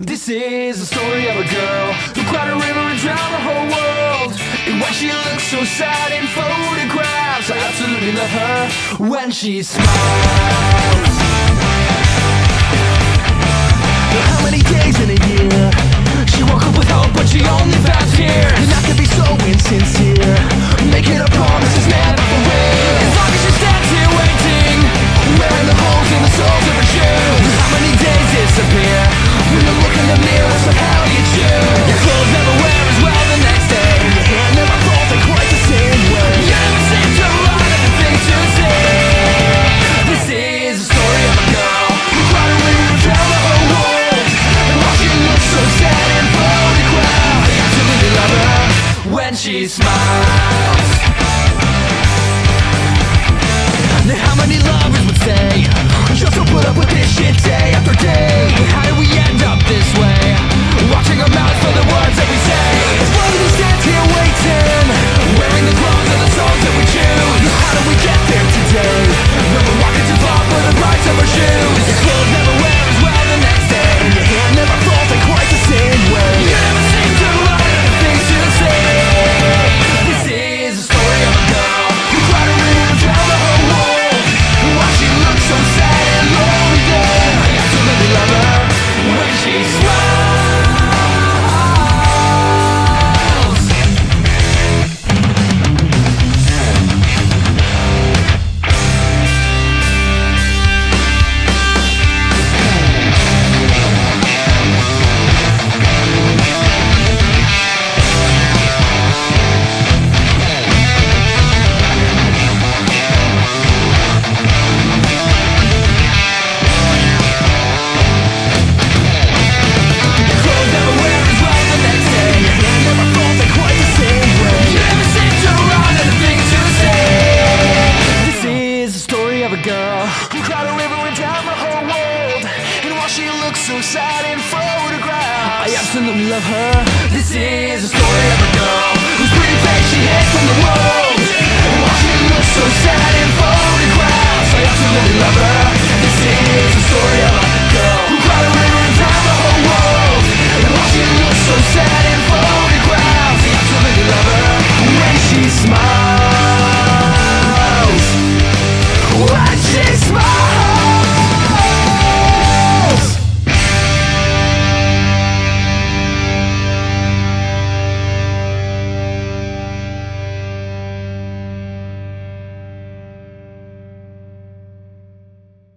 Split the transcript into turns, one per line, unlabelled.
This is the story of a girl who cried a river and drowned the whole world. And why she looks so sad in photographs, I absolutely love her when she smiles. she smiles. Now how many lovers? so sad in photographs I absolutely love her. This is a story of a girl Who's pretty face she hid from the world. And why she looks so sad in photographs I absolutely love her. This is a story of a girl Who cried a river and drowned the whole world. And why she looks so sad in photographs I absolutely love her When she smiles. When she smiles.